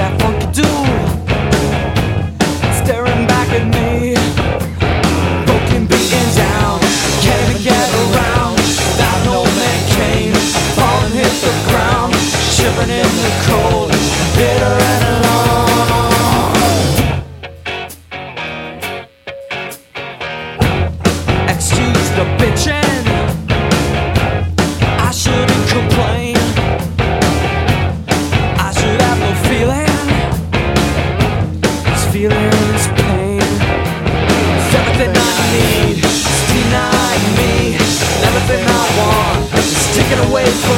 that funky dude. feelings, pain. It's everything I need It's denying me. And everything I want It's taken away from me.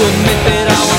admit that I was